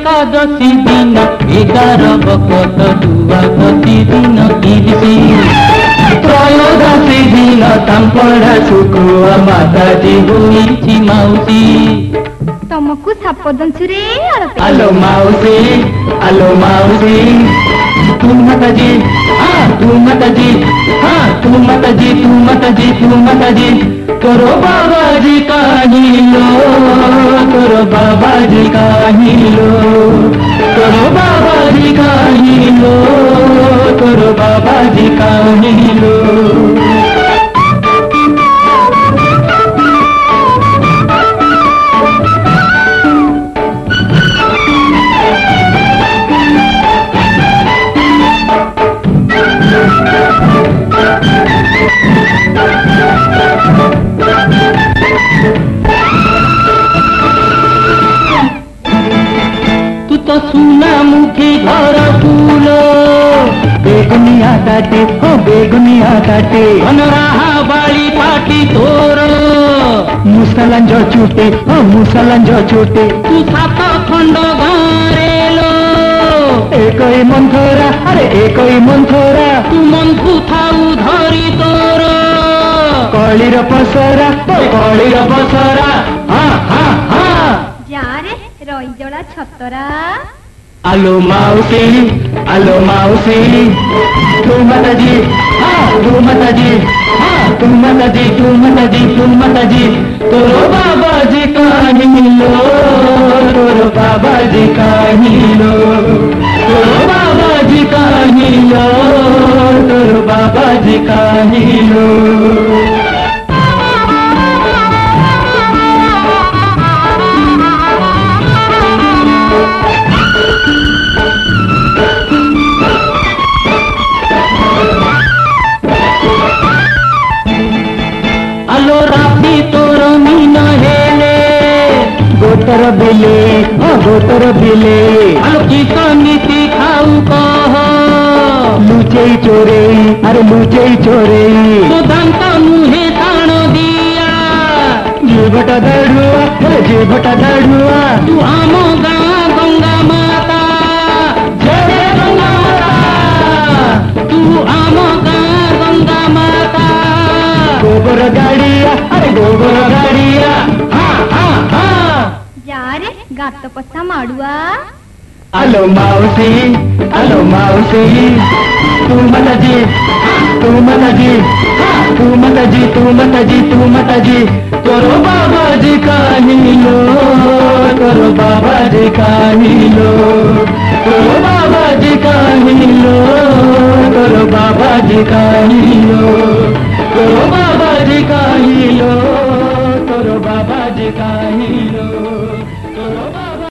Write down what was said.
ଏକାଦଶୀ ଦିନ ଏଗାର ବକତ ଦୁଆ ପ୍ରତିଦିନ ଗିରିଶି ତ୍ରୟୋଦଶୀ ଦିନ ତାମ୍ପଡ଼ା ଶୁଖୁଆ ମାତାଜୀ ହୋଇଛି ମାଉସୀ ତମକୁ ସାପ ଦଂଶୁରେ ଅଳପେ ଆଲୋ ମାଉସୀ ଆଲୋ ମାଉସୀ ତୁ ମାତାଜୀ ହଁ ତୁ ମାତାଜୀ ହଁ ତୁ जी तू माता जी तू माता जी करो बाबा जी का हीलो करो बाबा जी का हीलो करो बाबा जी का हीलो करो बाबा जी का हीलो চুনা মুখে ধরা তুলো বেগুনি আটাটে ও বেগুনি আটাটে অনরাহা বাড়ি পাটি তোর মুসালাঞ্জ চুটে ও মুসালাঞ্জ চুটে তু সাত খণ্ড ঘরে লো একই মন্থরা, আরে একই মন্থরা। তু মন্থু থাউ ধরি তোর। কলির পসরা কলির পসরা জোড়া ছত্তরা। আলো মাউসি আলো মাউসি। তুম মাতাজি হ্যাঁ তুম মাতাজি হ্যাঁ তুম মাতাজি তুম মাতাজি তুম মাতাজি। তোর বাবাজি কাহিলো তোর বাবাজি কাহিলো তোর বাবাজি কাহিলো তোর বাবাজি কাহিলো গোতর বেলে ও গোতর বেলে। আলো নীতি খাউ কহ। লুচেই চোরেই আরে লুচেই চোরেই। দান্ত মুহে তাণ দিয়া। জীবটা দাড়ুয়া আরে দাড়ুয়া তু আম গাঁ গঙ্গা মাতা। জয় গঙ্গা মাতা। তু আম গাঁ গঙ্গা মাতা। গোবর গাড়িয়া আরে গোবর গাড়িয়া। गात पत्ता माडुआ। अलो मावसी अलो मावसी तू मत जी तू मत जी तू मत जी तू मत जी तू मत जी तोरो बाबा जी का लो तोरो बाबा जी का लो तोरो बाबा जी का लो तोरो बाबा जी का लो तोरो बाबा जी का लो तोरो बाबा जी का लो।